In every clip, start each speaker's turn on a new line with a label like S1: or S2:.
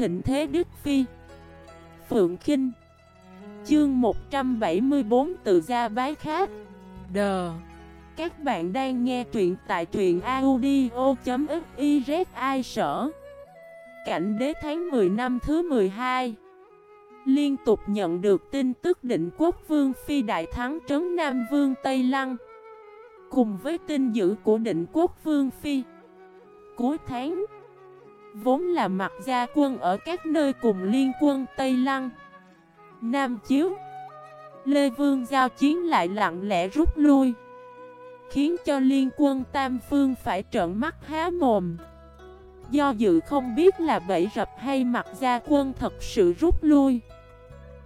S1: thịnh thế Đức Phi. Phượng Kinh. Chương 174 tự gia bái khác. Đờ Các bạn đang nghe truyện tại truyện audio.xyz ai sở? Cảnh đế tháng 10 năm thứ 12 Liên tục nhận được tin tức định quốc vương phi đại thắng trấn Nam Vương Tây Lăng. Cùng với tin dữ của định quốc vương phi. Cuối tháng Vốn là mặt gia quân ở các nơi cùng liên quân Tây Lăng, Nam Chiếu. Lê Vương giao chiến lại lặng lẽ rút lui, Khiến cho liên quân Tam Phương phải trợn mắt há mồm. Do dự không biết là bẫy rập hay mặt gia quân thật sự rút lui,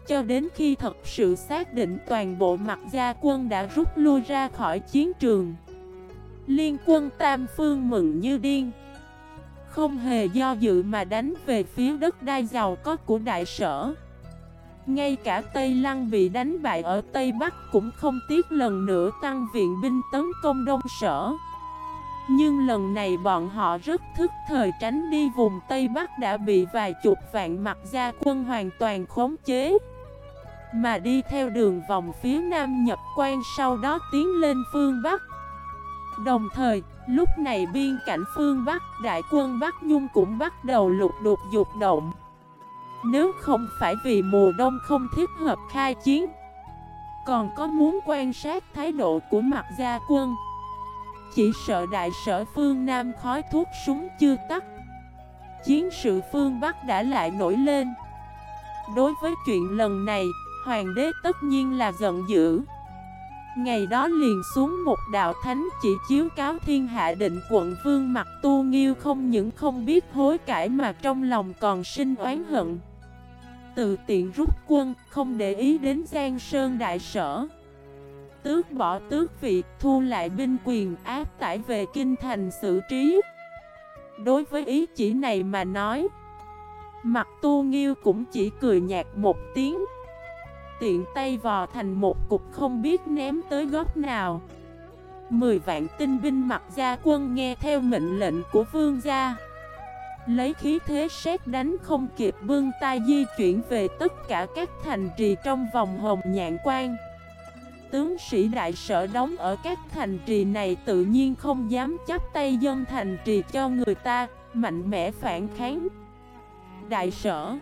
S1: Cho đến khi thật sự xác định toàn bộ mặt gia quân đã rút lui ra khỏi chiến trường, Liên quân Tam Phương mừng như điên. Không hề do dự mà đánh về phía đất đai giàu có của đại sở ngay cả Tây Lăng bị đánh bại ở Tây Bắc cũng không tiếc lần nữa tăng viện binh tấn công Đông Sở. Nhưng lần này bọn họ rất thức thời tránh đi vùng Tây Bắc đã bị vài chục vạn mặt gia quân hoàn toàn khống chế. Mà đi theo đường vòng phía Nam nhập quan sau đó tiến lên phương Bắc. Đồng thời, lúc này biên cảnh phương Bắc, đại quân Bắc Nhung cũng bắt đầu lục đục dục động. Nếu không phải vì mùa đông không thích hợp khai chiến Còn có muốn quan sát thái độ của mặt gia quân. Chỉ sợ đại sở phương Nam khói thuốc súng chưa tắt. Chiến sự phương Bắc đã lại nổi lên. Đối với chuyện lần này, hoàng đế tất nhiên là giận dữ. Ngày đó liền xuống một đạo thánh chỉ chiếu cáo thiên hạ định quận vương mặt tu nghiêu không những không biết hối cải mà trong lòng còn sinh oán hận từ tiện rút quân, không để ý đến Giang Sơn Đại Sở. Tước bỏ tước vị, thu lại binh quyền áp tải về kinh thành xử trí. Đối với ý chỉ này mà nói, mặt tu nghiêu cũng chỉ cười nhạt một tiếng. Tiện tay vò thành một cục không biết ném tới góc nào. Mười vạn tinh binh mặc gia quân nghe theo mệnh lệnh của vương gia. Lấy khí thế xét đánh không kịp bưng tay di chuyển về tất cả các thành trì trong vòng hồng nhạn quan Tướng sĩ đại sở đóng ở các thành trì này tự nhiên không dám chấp tay dân thành trì cho người ta, mạnh mẽ phản kháng Đại sở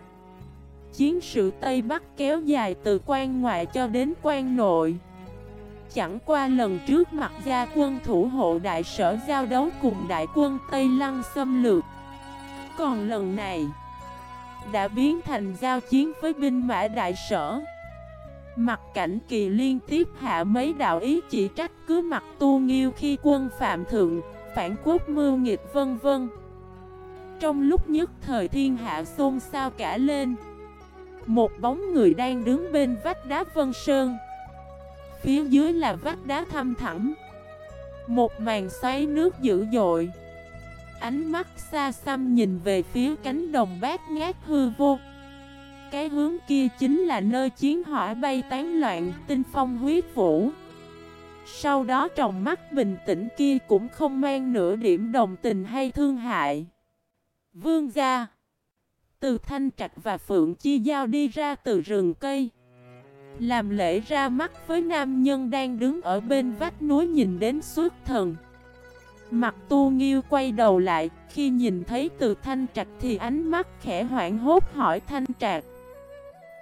S1: Chiến sự Tây Bắc kéo dài từ quan ngoại cho đến quan nội. Chẳng qua lần trước mặt gia quân thủ hộ đại sở giao đấu cùng đại quân Tây Lăng xâm lược. Còn lần này, Đã biến thành giao chiến với binh mã đại sở. Mặt cảnh kỳ liên tiếp hạ mấy đạo ý chỉ trách cứ mặt tu nghiêu khi quân phạm thượng, Phản quốc mưu nghịch vân vân. Trong lúc nhất thời thiên hạ xôn xao cả lên một bóng người đang đứng bên vách đá Vân Sơn. Phía dưới là vách đá thăm thẳm. Một màn xoáy nước dữ dội. Ánh mắt xa xăm nhìn về phía cánh đồng bát ngát hư vô. Cái hướng kia chính là nơi chiến hỏa bay tán loạn, tinh phong huyết vũ. Sau đó tròng mắt bình tĩnh kia cũng không mang nửa điểm đồng tình hay thương hại. Vương gia từ Thanh Trạch và Phượng Chi Giao đi ra từ rừng cây. Làm lễ ra mắt với nam nhân đang đứng ở bên vách núi nhìn đến suốt thần. Mặt tu nghiêu quay đầu lại, khi nhìn thấy từ thanh trạch thì ánh mắt khẽ hoảng hốt hỏi thanh trạch.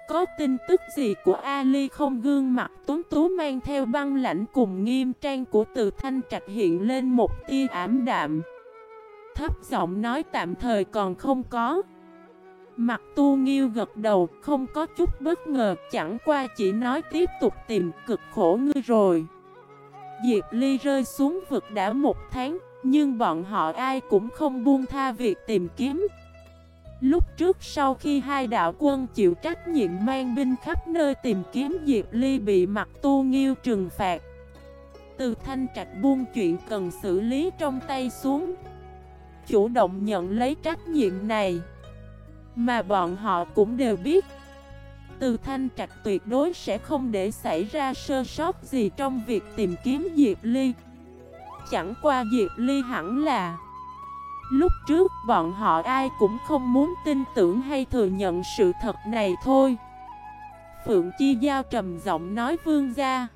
S1: Có tin tức gì của Ali không? Gương mặt tuấn tú mang theo băng lãnh cùng nghiêm trang của từ thanh trạch hiện lên một tia ảm đạm. Thấp giọng nói tạm thời còn không có. Mặt tu nghiêu gật đầu không có chút bất ngờ chẳng qua chỉ nói tiếp tục tìm cực khổ ngươi rồi Diệp Ly rơi xuống vực đã một tháng, nhưng bọn họ ai cũng không buông tha việc tìm kiếm. Lúc trước sau khi hai đạo quân chịu trách nhiệm mang binh khắp nơi tìm kiếm Diệp Ly bị mặt tu nghiêu trừng phạt. Từ thanh trạch buông chuyện cần xử lý trong tay xuống. Chủ động nhận lấy trách nhiệm này. Mà bọn họ cũng đều biết. Từ Thanh Trạch tuyệt đối sẽ không để xảy ra sơ sót gì trong việc tìm kiếm Diệp Ly. Chẳng qua Diệp Ly hẳn là, Lúc trước bọn họ ai cũng không muốn tin tưởng hay thừa nhận sự thật này thôi. Phượng Chi Giao trầm giọng nói vương gia,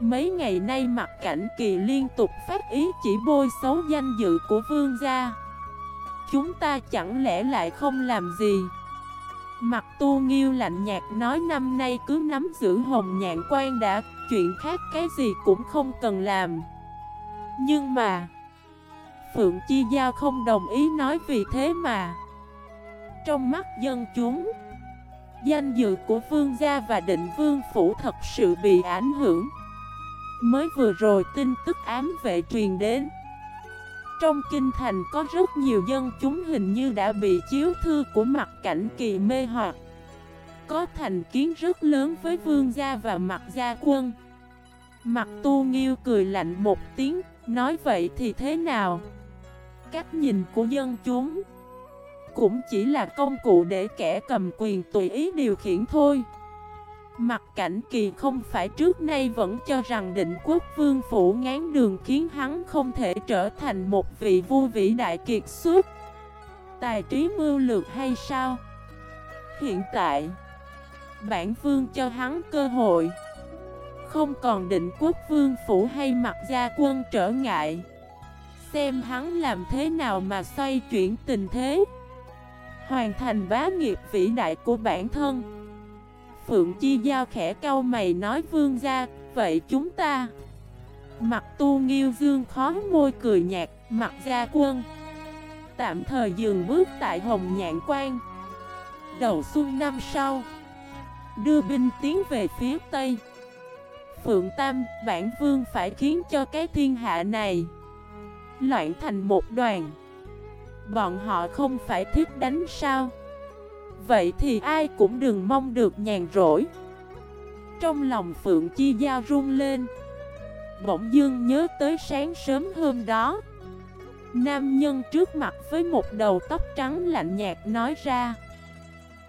S1: Mấy ngày nay mặt cảnh kỳ liên tục phát ý chỉ bôi xấu danh dự của vương gia. Chúng ta chẳng lẽ lại không làm gì? Mặt tu nghiêu lạnh nhạt nói, năm nay cứ nắm giữ hồng nhạn quan đã, Chuyện khác cái gì cũng không cần làm. Nhưng mà, Phượng Chi Giao không đồng ý nói vì thế mà, Trong mắt dân chúng, Danh dự của vương gia và định vương phủ thật sự bị ảnh hưởng. Mới vừa rồi tin tức ám vệ truyền đến trong kinh thành có rất nhiều dân chúng hình như đã bị chiếu thư của mặt cảnh kỳ mê hoặc. Có thành kiến rất lớn với vương gia và mặt gia quân. Mặt tu nghiêu cười lạnh một tiếng, Nói vậy thì thế nào? Cách nhìn của dân chúng Cũng chỉ là công cụ để kẻ cầm quyền tùy ý điều khiển thôi. Mặt cảnh kỳ không phải trước nay vẫn cho rằng định quốc vương phủ ngán đường khiến hắn không thể trở thành một vị vua vĩ đại kiệt xuất. Tài trí mưu lược hay sao? Hiện tại, Bản vương cho hắn cơ hội. Không còn định quốc vương phủ hay mặt gia quân trở ngại. Xem hắn làm thế nào mà xoay chuyển tình thế. Hoàn thành bá nghiệp vĩ đại của bản thân. Phượng Chi Giao khẽ cau mày nói vương ra Vậy chúng ta Mặt tu nghiêu dương khó môi cười nhạt Mặt gia quân Tạm thời dừng bước tại Hồng Nhạn Quan. Đầu xuân năm sau Đưa binh tiến về phía Tây. Phượng Tam, bản vương phải khiến cho cái thiên hạ này Loạn thành một đoàn. Bọn họ không phải thích đánh sao? Vậy thì ai cũng đừng mong được nhàn rỗi. Trong lòng Phượng Chi Giao run lên. Bỗng dương nhớ tới sáng sớm hôm đó, Nam nhân trước mặt với một đầu tóc trắng lạnh nhạt nói ra,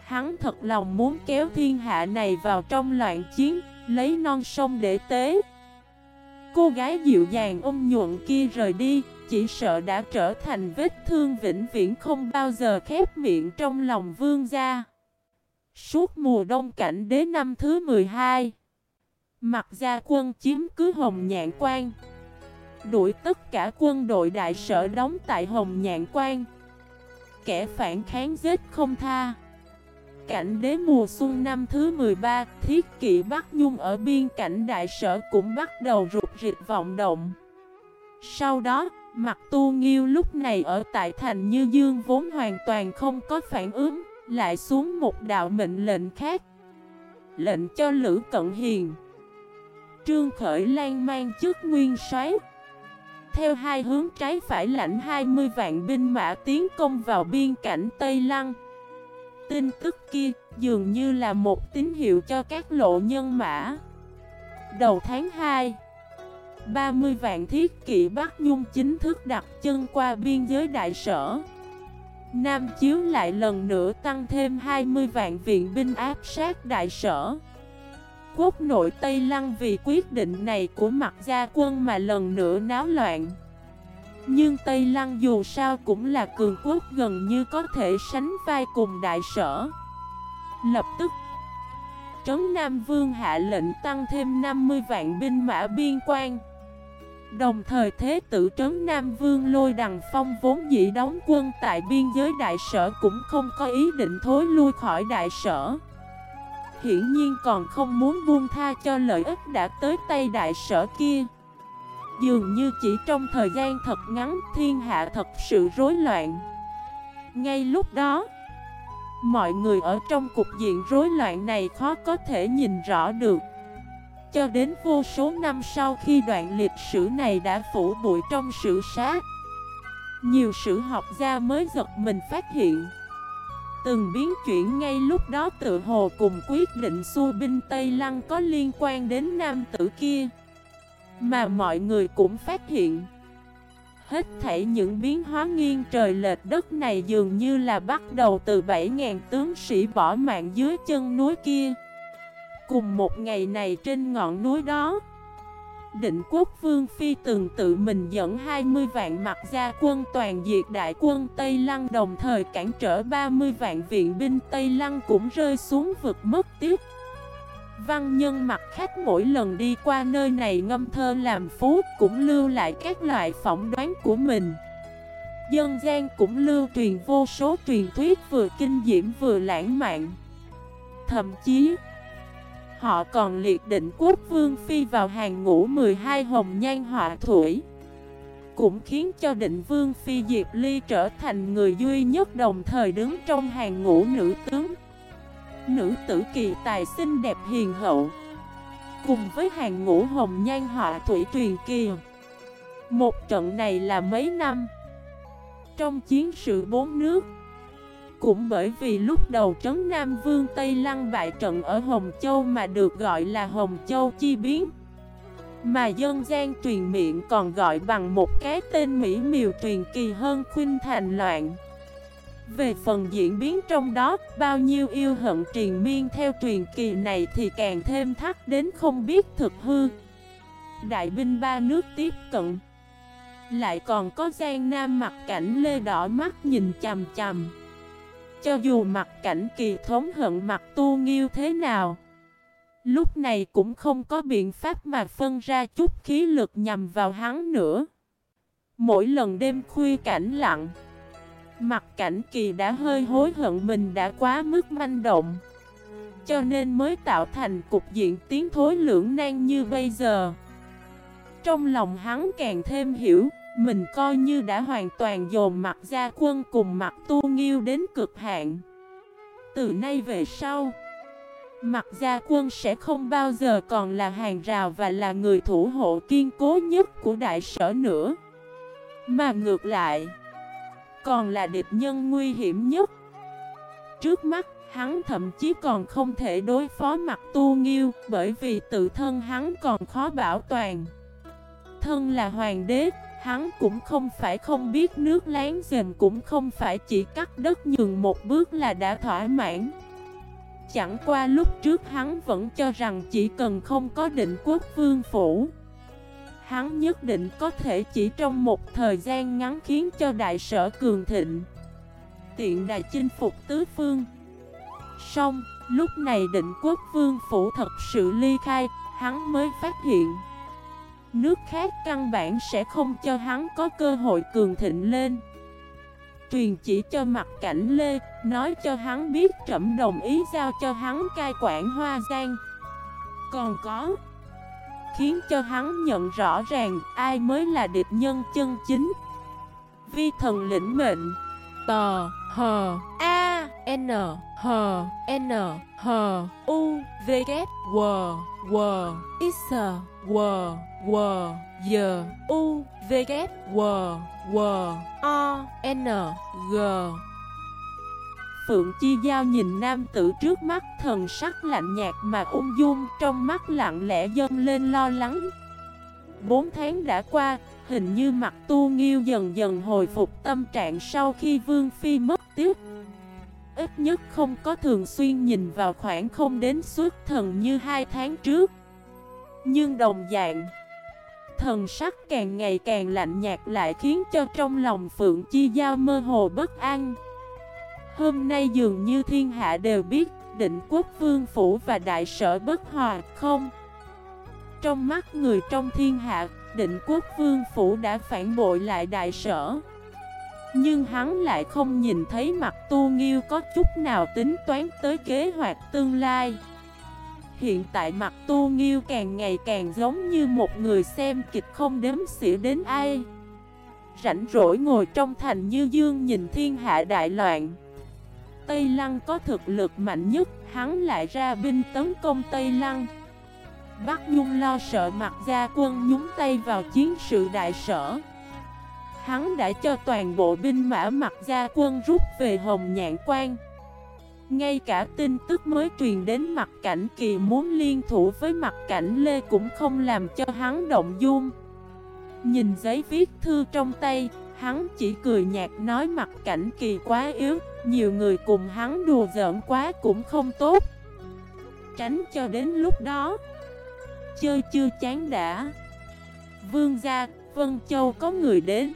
S1: Hắn thật lòng muốn kéo thiên hạ này vào trong loạn chiến, Lấy non sông để tế. Cô gái dịu dàng ôm nhuận kia rời đi chỉ sợ đã trở thành vết thương vĩnh viễn không bao giờ khép miệng trong lòng vương gia. Suốt mùa đông cảnh đế năm thứ 12, mặt gia quân chiếm cứ Hồng Nhạn Quan, đuổi tất cả quân đội đại sở đóng tại Hồng Nhạn Quan. Kẻ phản kháng giết không tha. Cảnh đế mùa xuân năm thứ 13, thiết kỵ Bắc Nhung ở biên cảnh đại sở cũng bắt đầu rụt rịch vọng động. Sau đó, Mặt tu nghiêu lúc này ở tại thành Như Dương vốn hoàn toàn không có phản ứng, lại xuống một đạo mệnh lệnh khác. Lệnh cho Lữ Cận Hiền. Trương Khởi Lan mang chức nguyên xoáy Theo hai hướng trái phải lãnh 20 vạn binh mã tiến công vào biên cảnh Tây Lăng. Tin tức kia dường như là một tín hiệu cho các lộ nhân mã. Đầu tháng 2 30 vạn thiết kỵ Bắc Nhung chính thức đặt chân qua biên giới đại sở. Nam Chiếu lại lần nữa tăng thêm 20 vạn viện binh áp sát đại sở. Quốc nội Tây Lăng vì quyết định này của mặt gia quân mà lần nữa náo loạn. Nhưng Tây Lăng dù sao cũng là cường quốc gần như có thể sánh vai cùng đại sở. Lập tức, Trấn Nam Vương hạ lệnh tăng thêm 50 vạn binh mã biên quan. Đồng thời Thế tử Trấn Nam Vương Lôi Đằng Phong vốn dĩ đóng quân tại biên giới đại sở cũng không có ý định thối lui khỏi đại sở. Hiển nhiên còn không muốn buông tha cho lợi ích đã tới tay đại sở kia. Dường như chỉ trong thời gian thật ngắn thiên hạ thật sự rối loạn. Ngay lúc đó, Mọi người ở trong cục diện rối loạn này khó có thể nhìn rõ được cho đến vô số năm sau khi đoạn lịch sử này đã phủ bụi trong sử sát. Nhiều sử học gia mới giật mình phát hiện, Từng biến chuyển ngay lúc đó tự hồ cùng quyết định xua binh Tây Lăng có liên quan đến nam tử kia. Mà mọi người cũng phát hiện, Hết thảy những biến hóa nghiêng trời lệch đất này dường như là bắt đầu từ 7.000 tướng sĩ bỏ mạng dưới chân núi kia. Cùng một ngày này trên ngọn núi đó Định quốc vương phi từng tự mình dẫn 20 vạn mặt gia quân toàn diệt đại quân Tây Lăng đồng thời cản trở 30 vạn viện binh Tây Lăng cũng rơi xuống vực mất tiếp. Văn nhân mặt khách mỗi lần đi qua nơi này ngâm thơ làm phú cũng lưu lại các loại phỏng đoán của mình. Dân gian cũng lưu truyền vô số truyền thuyết vừa kinh diễm vừa lãng mạn. Thậm chí, họ còn liệt định quốc vương phi vào hàng ngũ 12 hồng nhan họa thủy. Cũng khiến cho định vương phi Diệp Ly trở thành người duy nhất đồng thời đứng trong hàng ngũ nữ tướng. Nữ tử kỳ tài xinh đẹp hiền hậu, Cùng với hàng ngũ hồng nhan họa thủy truyền kỳ Một trận này là mấy năm Trong chiến sự bốn nước cũng bởi vì lúc đầu trấn Nam Vương Tây Lăng bại trận ở Hồng Châu mà được gọi là Hồng Châu Chi Biến. Mà dân gian truyền miệng còn gọi bằng một cái tên mỹ miều truyền kỳ hơn khuyên thành loạn. Về phần diễn biến trong đó, bao nhiêu yêu hận triền miên theo truyền kỳ này thì càng thêm thắt đến không biết thực hư. Đại binh ba nước tiếp cận. Lại còn có gian nam mặt cảnh lê đỏ mắt nhìn chằm chằm. Cho dù mặt cảnh kỳ thống hận mặt tu nghiêu thế nào. Lúc này cũng không có biện pháp mà phân ra chút khí lực nhằm vào hắn nữa. Mỗi lần đêm khuya cảnh lặng, Mặt cảnh kỳ đã hơi hối hận mình đã quá mức manh động, Cho nên mới tạo thành cục diện tiến thối lưỡng nan như bây giờ. Trong lòng hắn càng thêm hiểu mình coi như đã hoàn toàn dồn mặt gia quân cùng mặt tu nghiêu đến cực hạn Từ nay về sau Mặt gia quân sẽ không bao giờ còn là hàng rào và là người thủ hộ kiên cố nhất của đại sở nữa Mà ngược lại còn là địch nhân nguy hiểm nhất. Trước mắt, hắn thậm chí còn không thể đối phó mặt tu nghiêu, bởi vì tự thân hắn còn khó bảo toàn. Thân là hoàng đế, hắn cũng không phải không biết nước láng giềng cũng không phải chỉ cắt đất nhường một bước là đã thỏa mãn. Chẳng qua lúc trước hắn vẫn cho rằng chỉ cần không có định quốc vương phủ Hắn nhất định có thể chỉ trong một thời gian ngắn khiến cho đại sở cường thịnh Tiện đà chinh phục tứ phương Xong, lúc này định quốc vương phủ thật sự ly khai Hắn mới phát hiện Nước khác căn bản sẽ không cho hắn có cơ hội cường thịnh lên Truyền chỉ cho mặt cảnh Lê, Nói cho hắn biết trẫm đồng ý giao cho hắn cai quản hoa giang Còn có, khiến cho hắn nhận rõ ràng ai mới là địch nhân chân chính. Vi thần lĩnh mệnh Tờ hờ. A N H N H U V K W W X W W Y U V K W W O N G Phượng Chi Giao nhìn nam tử trước mắt thần sắc lạnh nhạt mà ung dung trong mắt lặng lẽ dâng lên lo lắng. Bốn tháng đã qua, hình như mặt tu nghiêu dần dần hồi phục tâm trạng sau khi Vương Phi mất tiếc. Ít nhất không có thường xuyên nhìn vào khoảng không đến suốt thần như hai tháng trước. Nhưng đồng dạng, thần sắc càng ngày càng lạnh nhạt lại khiến cho trong lòng Phượng Chi Giao mơ hồ bất an. Hôm nay dường như thiên hạ đều biết định quốc vương phủ và đại sở bất hòa không Trong mắt người trong thiên hạ, định quốc vương phủ đã phản bội lại đại sở nhưng hắn lại không nhìn thấy mặt tu nghiêu có chút nào tính toán tới kế hoạch tương lai Hiện tại mặt tu nghiêu càng ngày càng giống như một người xem kịch không đếm xỉa đến ai Rảnh rỗi ngồi trong thành như dương nhìn thiên hạ đại loạn Tây Lăng có thực lực mạnh nhất, hắn lại ra binh tấn công Tây Lăng. Bắc Nhung lo sợ mặt gia quân nhúng tay vào chiến sự đại sở. Hắn đã cho toàn bộ binh mã mặt gia quân rút về Hồng Nhạn Quan. Ngay cả tin tức mới truyền đến mặt cảnh kỳ muốn liên thủ với mặt cảnh Lê cũng không làm cho hắn động dung. Nhìn giấy viết thư trong tay, hắn chỉ cười nhạt nói mặt cảnh kỳ quá yếu, nhiều người cùng hắn đùa giỡn quá cũng không tốt Tránh cho đến lúc đó Chơi chưa chán đã Vương gia, Vân Châu có người đến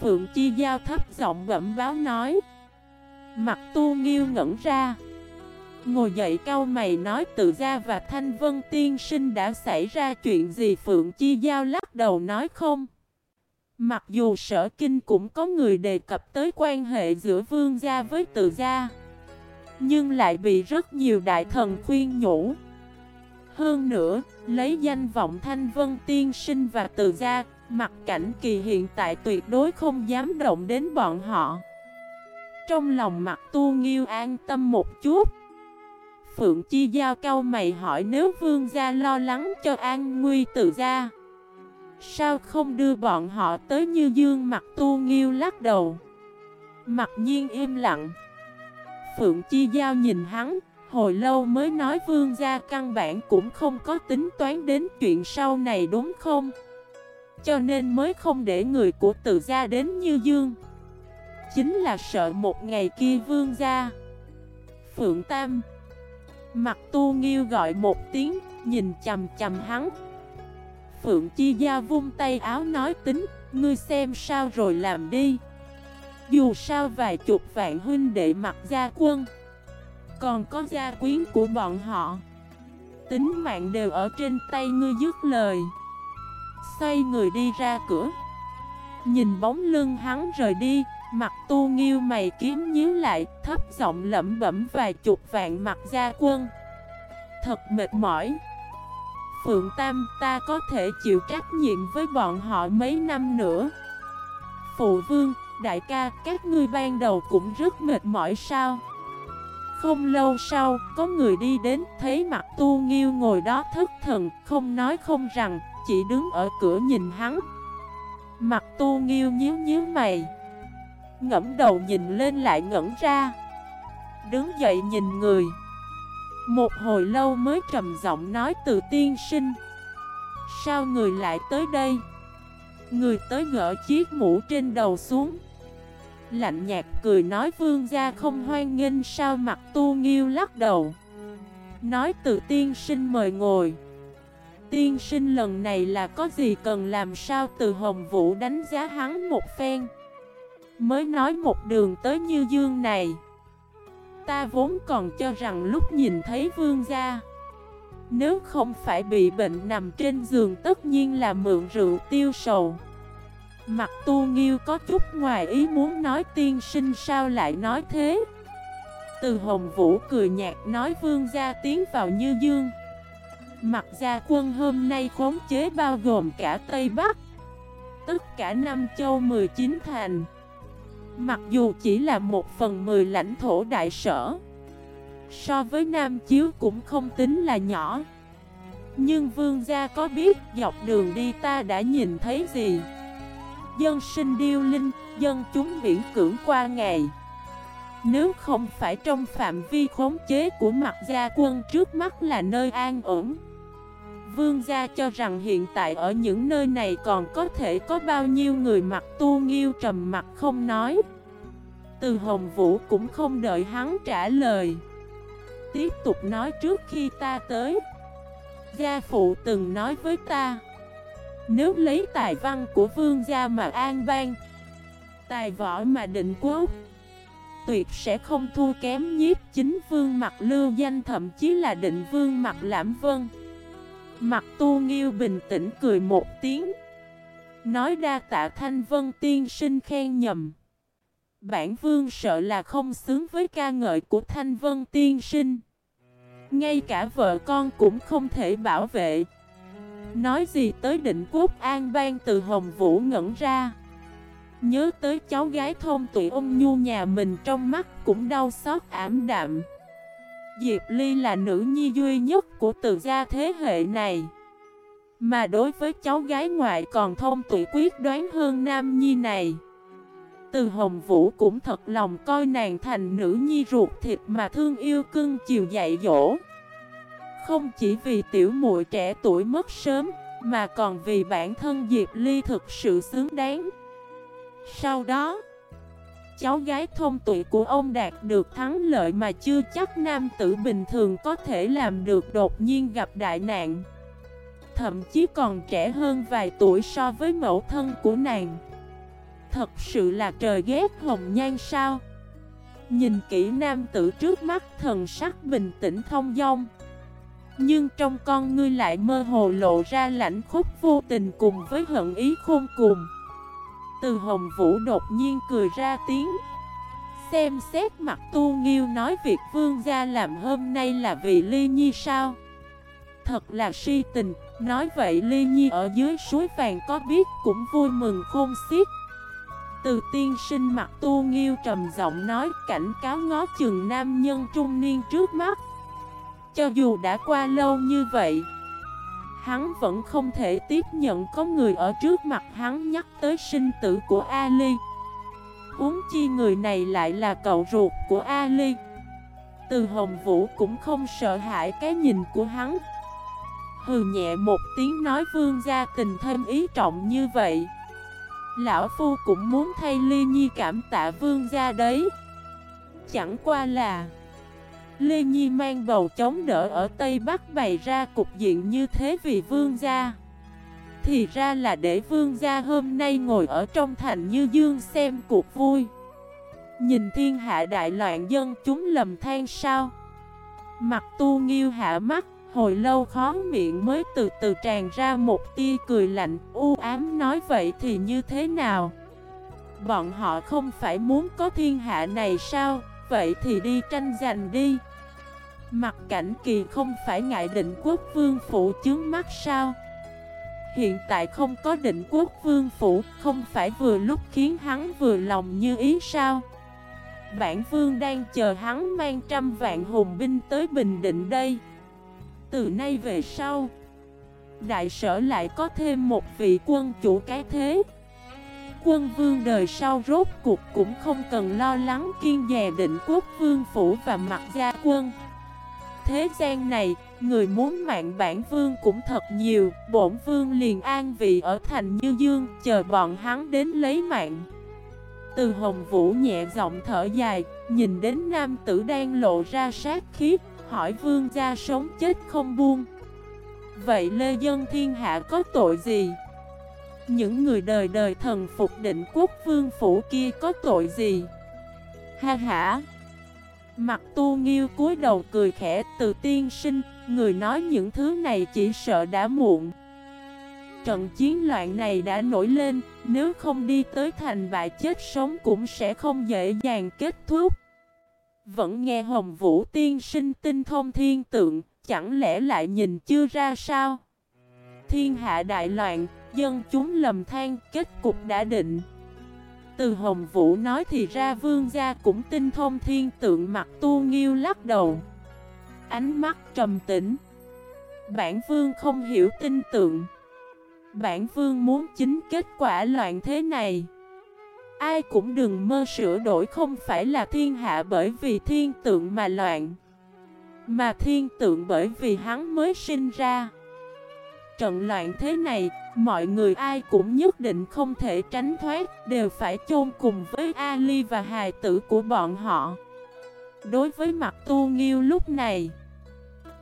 S1: Phượng Chi Giao thấp giọng bẩm báo nói. Mặt tu nghiêu ngẩn ra. Ngồi dậy cau mày nói tự ra và Thanh Vân Tiên Sinh đã xảy ra chuyện gì? Phượng Chi Giao lắc đầu nói không. Mặc dù sở kinh cũng có người đề cập tới quan hệ giữa vương gia với tự gia Nhưng lại bị rất nhiều đại thần khuyên nhủ. Hơn nữa, lấy danh vọng Thanh Vân Tiên Sinh và tự gia Mặt cảnh kỳ hiện tại tuyệt đối không dám động đến bọn họ. Trong lòng mặt tu nghiêu an tâm một chút. Phượng Chi Giao cao mày hỏi nếu vương gia lo lắng cho an nguy tự gia, Sao không đưa bọn họ tới như dương mặt tu nghiêu lắc đầu. Mặt nhiên im lặng. Phượng Chi Giao nhìn hắn, Hồi lâu mới nói vương gia căn bản cũng không có tính toán đến chuyện sau này đúng không? Cho nên mới không để người của tự gia đến như dương Chính là sợ một ngày kia vương gia Phượng Tam Mặt tu nghiêu gọi một tiếng Nhìn chầm chầm hắn Phượng Chi Gia vung tay áo nói tính, ngươi xem sao rồi làm đi. Dù sao vài chục vạn huynh đệ mặc gia quân, còn có gia quyến của bọn họ. Tính mạng đều ở trên tay ngươi dứt lời. Xoay người đi ra cửa. Nhìn bóng lưng hắn rời đi, mặt tu nghiêu mày kiếm nhíu lại, thấp giọng lẩm bẩm vài chục vạn mặt gia quân. Thật mệt mỏi. Phượng Tam ta có thể chịu trách nhiệm với bọn họ mấy năm nữa Phụ vương, đại ca, các ngươi ban đầu cũng rất mệt mỏi sao Không lâu sau, có người đi đến thấy mặt tu nghiêu ngồi đó thất thần Không nói không rằng, chỉ đứng ở cửa nhìn hắn. Mặt tu nghiêu nhíu nhíu mày, Ngẫm đầu nhìn lên lại ngẩn ra. Đứng dậy nhìn người. Một hồi lâu mới trầm giọng nói từ tiên sinh. Sao người lại tới đây? Người tới gỡ chiếc mũ trên đầu xuống. Lạnh nhạt cười nói vương gia không hoan nghênh sao mặt tu nghiêu lắc đầu. Nói từ tiên sinh mời ngồi. Tiên sinh lần này là có gì cần làm sao? Từ Hồng Vũ đánh giá hắn một phen. Mới nói một đường tới như dương này. Ta vốn còn cho rằng lúc nhìn thấy vương gia, Nếu không phải bị bệnh nằm trên giường tất nhiên là mượn rượu tiêu sầu. Mặt tu nghiêu có chút ngoài ý muốn nói, tiên sinh sao lại nói thế? Từ hồng vũ cười nhạt nói, vương gia tiến vào như dương. Mặt gia quân hôm nay khống chế bao gồm cả Tây Bắc Tất cả năm châu 19 thành. Mặc dù chỉ là một phần mười lãnh thổ đại sở So với Nam Chiếu cũng không tính là nhỏ. Nhưng vương gia có biết dọc đường đi ta đã nhìn thấy gì? Dân sinh điêu linh, dân chúng miễn cưỡng qua ngày. Nếu không phải trong phạm vi khống chế của mặt gia quân trước mắt là nơi an ổn Vương gia cho rằng hiện tại ở những nơi này còn có thể có bao nhiêu người mặc tu nghiêu trầm mặt không nói. Từ Hồng Vũ cũng không đợi hắn trả lời. Tiếp tục nói trước khi ta tới. Gia phụ từng nói với ta, Nếu lấy tài văn của vương gia mà an bang Tài võ mà định quốc, Tuyệt sẽ không thua kém nhiếp chính vương mặt lưu, danh thậm chí là định vương mặt lãm vân. Mặt tu nghiêu bình tĩnh cười một tiếng. Nói đa tạ thanh vân tiên sinh khen nhầm. Bản vương sợ là không xứng với ca ngợi của thanh vân tiên sinh. Ngay cả vợ con cũng không thể bảo vệ. Nói gì tới định quốc an bang từ hồng vũ ngẩn ra. Nhớ tới cháu gái thôn tụi ông nhu nhà mình trong mắt cũng đau xót ảm đạm. Diệp Ly là nữ nhi duy nhất của từ gia thế hệ này. Mà đối với cháu gái ngoại còn thông tuổi quyết đoán hơn nam nhi này. Từ Hồng Vũ cũng thật lòng coi nàng thành nữ nhi ruột thịt mà thương yêu cưng chiều dạy dỗ. Không chỉ vì tiểu muội trẻ tuổi mất sớm, Mà còn vì bản thân Diệp Ly thực sự xứng đáng. Sau đó cháu gái thông tuệ của ông đạt được thắng lợi mà chưa chắc nam tử bình thường có thể làm được đột nhiên gặp đại nạn. Thậm chí còn trẻ hơn vài tuổi so với mẫu thân của nàng. Thật sự là trời ghét hồng nhan sao? Nhìn kỹ nam tử trước mắt thần sắc bình tĩnh thông dong. Nhưng trong con ngươi lại mơ hồ lộ ra lãnh khúc vô tình cùng với hận ý khôn cùng từ hồng vũ đột nhiên cười ra tiếng. Xem xét mặt tu nghiêu nói việc vương gia làm hôm nay là vì ly nhi sao? Thật là si tình, Nói vậy ly nhi ở dưới suối vàng có biết cũng vui mừng khôn xiết. Từ tiên sinh mặt tu nghiêu trầm giọng nói cảnh cáo ngó chừng nam nhân trung niên trước mắt. Cho dù đã qua lâu như vậy Hắn vẫn không thể tiếp nhận có người ở trước mặt hắn nhắc tới sinh tử của Ali. Huống chi người này lại là cậu ruột của Ali. Từ Hồng Vũ cũng không sợ hãi cái nhìn của hắn. Hừ nhẹ một tiếng nói vương gia tình thêm ý trọng như vậy. Lão Phu cũng muốn thay Ly Nhi cảm tạ vương gia đấy. Chẳng qua là Lê Nhi mang bầu chống đỡ ở Tây Bắc bày ra cục diện như thế vì vương gia. Thì ra là để vương gia hôm nay ngồi ở trong thành như dương xem cuộc vui. Nhìn thiên hạ đại loạn dân chúng lầm than sao? Mặt tu nghiêu hạ mắt, Hồi lâu khó miệng mới từ từ tràn ra một tia cười lạnh, u ám nói vậy thì như thế nào? Bọn họ không phải muốn có thiên hạ này sao? Vậy thì đi tranh giành đi. Mặt cảnh kỳ không phải ngại định quốc vương phủ chướng mắt sao? Hiện tại không có định quốc vương phủ, Không phải vừa lúc khiến hắn vừa lòng như ý sao? Bản vương đang chờ hắn mang trăm vạn hùng binh tới Bình Định đây. Từ nay về sau, Đại sở lại có thêm một vị quân chủ cái thế. Quân vương đời sau rốt cuộc cũng không cần lo lắng kiên dè định quốc vương phủ và mặt gia quân. Thế gian này, người muốn mạng bản vương cũng thật nhiều Bổn vương liền an vị ở thành Như Dương chờ bọn hắn đến lấy mạng. Từ hồng vũ nhẹ giọng thở dài Nhìn đến nam tử đang lộ ra sát khiếp hỏi vương gia sống chết không buông. Vậy Lê Dân Thiên Hạ có tội gì? Những người đời đời thần phục định quốc vương phủ kia có tội gì? Ha ha! Mặt tu nghiêu cúi đầu cười khẽ từ tiên sinh Người nói những thứ này chỉ sợ đã muộn Trận chiến loạn này đã nổi lên Nếu không đi tới thành bại chết sống cũng sẽ không dễ dàng kết thúc vẫn nghe Hồng Vũ tiên sinh tinh thông thiên tượng, chẳng lẽ lại nhìn chưa ra sao? Thiên hạ đại loạn, dân chúng lầm than, kết cục đã định. Từ Hồng Vũ nói thì ra vương gia cũng tinh thông thiên tượng mặt tu nghiêu lắc đầu. Ánh mắt trầm tĩnh. Bản vương không hiểu tinh tượng. Bản vương muốn chính kết quả loạn thế này. Ai cũng đừng mơ sửa đổi không phải là thiên hạ bởi vì thiên tượng mà loạn Mà thiên tượng bởi vì hắn mới sinh ra Trận loạn thế này, mọi người ai cũng nhất định không thể tránh thoát Đều phải chôn cùng với Ali và hài tử của bọn họ. Đối với mặt tu nghiêu lúc này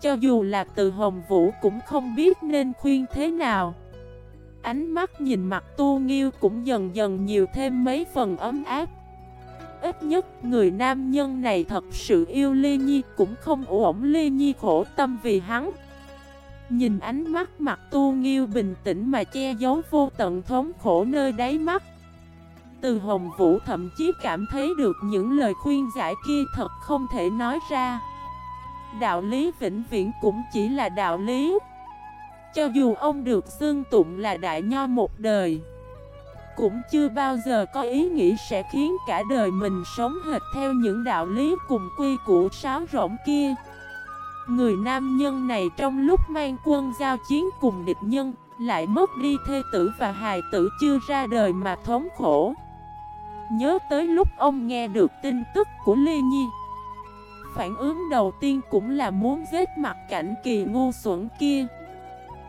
S1: Cho dù là từ Hồng Vũ cũng không biết nên khuyên thế nào. Ánh mắt nhìn mặt tu nghiêu cũng dần dần nhiều thêm mấy phần ấm áp. Ít nhất người nam nhân này thật sự yêu Lê Nhi cũng không ổn Lê Nhi khổ tâm vì hắn. Nhìn ánh mắt mặt tu nghiêu bình tĩnh mà che giấu vô tận thống khổ nơi đáy mắt. Từ Hồng Vũ thậm chí cảm thấy được những lời khuyên giải kia thật không thể nói ra. Đạo lý vĩnh viễn cũng chỉ là đạo lý. Cho dù ông được xương tụng là đại nho một đời, Cũng chưa bao giờ có ý nghĩ sẽ khiến cả đời mình sống hệt theo những đạo lý cùng quy củ sáo rỗng kia. Người nam nhân này trong lúc mang quân giao chiến cùng địch nhân, Lại mất đi thê tử và hài tử chưa ra đời mà thống khổ. Nhớ tới lúc ông nghe được tin tức của Lê Nhi. Phản ứng đầu tiên cũng là muốn giết mặt cảnh kỳ ngu xuẩn kia.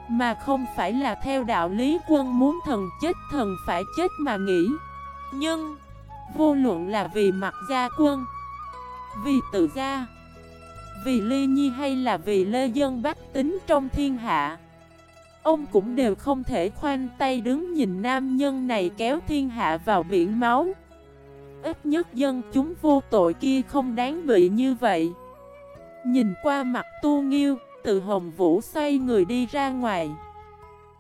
S1: Mà không phải là theo đạo lý quân muốn thần chết, thần phải chết mà nghĩ. Nhưng, Vô luận là vì mặt gia quân, Vì tự gia vì Lê Nhi hay là vì Lê Dân bách tính trong thiên hạ? Ông cũng đều không thể khoanh tay đứng nhìn nam nhân này kéo thiên hạ vào biển máu. Ít nhất dân chúng vô tội kia không đáng bị như vậy. Nhìn qua mặt tu nghiêu, từ hồng vũ xoay người đi ra ngoài.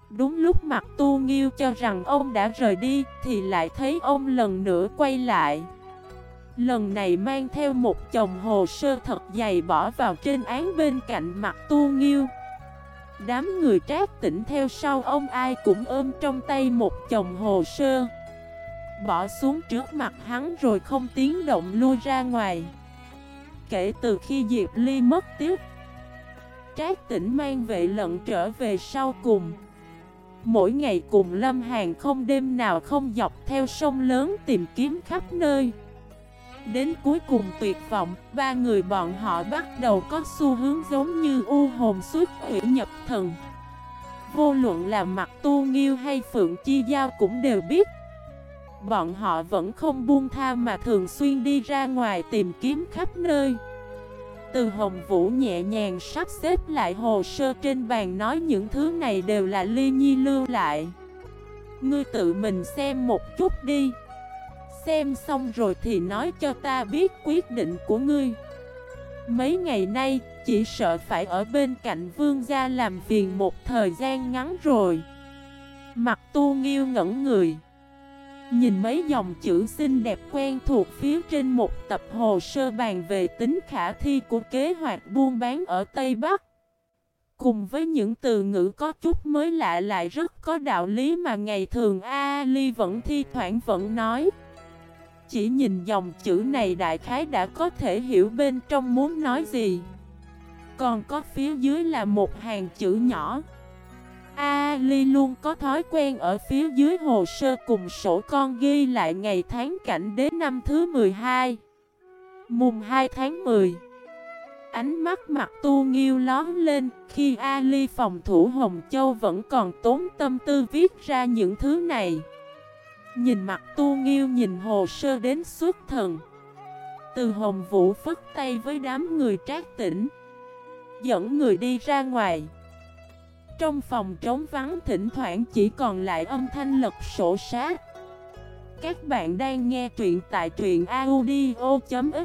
S1: Đúng lúc mặt tu nghiêu cho rằng ông đã rời đi Thì lại thấy ông lần nữa quay lại. Lần này mang theo một chồng hồ sơ thật dày bỏ vào trên án bên cạnh mặt tu nghiêu. Đám người trác tỉnh theo sau ông ai cũng ôm trong tay một chồng hồ sơ. Bỏ xuống trước mặt hắn rồi không tiếng động lui ra ngoài. Kể từ khi Diệp Ly mất tiếp Trác tỉnh mang vệ lận trở về sau cùng. Mỗi ngày cùng Lâm Hàn không đêm nào không dọc theo sông lớn tìm kiếm khắp nơi. Đến cuối cùng tuyệt vọng, ba người bọn họ bắt đầu có xu hướng giống như u hồn suốt hủy nhập thần. Vô luận là mặt tu nghiêu hay phượng chi giao cũng đều biết Bọn họ vẫn không buông tha mà thường xuyên đi ra ngoài tìm kiếm khắp nơi. Từ Hồng Vũ nhẹ nhàng sắp xếp lại hồ sơ trên bàn nói những thứ này đều là Ly Nhi lưu lại. Ngươi tự mình xem một chút đi. Xem xong rồi thì nói cho ta biết quyết định của ngươi. Mấy ngày nay, chỉ sợ phải ở bên cạnh vương gia làm phiền một thời gian ngắn rồi. Mặt tu nghiêu ngẩn người. Nhìn mấy dòng chữ xinh đẹp quen thuộc phía trên một tập hồ sơ bàn về tính khả thi của kế hoạch buôn bán ở Tây Bắc. Cùng với những từ ngữ có chút mới lạ lại rất có đạo lý mà ngày thường Ali vẫn thi thoảng vẫn nói chỉ nhìn dòng chữ này đại khái đã có thể hiểu bên trong muốn nói gì. Còn có phía dưới là một hàng chữ nhỏ. Ali luôn có thói quen ở phía dưới hồ sơ cùng sổ con ghi lại ngày tháng cảnh đến năm thứ 12 Mùng 2 tháng 10 Ánh mắt mặt tu nghiêu lón lên Khi Ali phòng thủ Hồng Châu vẫn còn tốn tâm tư viết ra những thứ này. Nhìn mặt tu nghiêu nhìn hồ sơ đến suốt thần. Từ hồng vũ phất tay với đám người trác tỉnh. Dẫn người đi ra ngoài. Trong phòng trống vắng thỉnh thoảng chỉ còn lại âm thanh lật sổ sát. Các bạn đang nghe truyện tại truyện audio.fif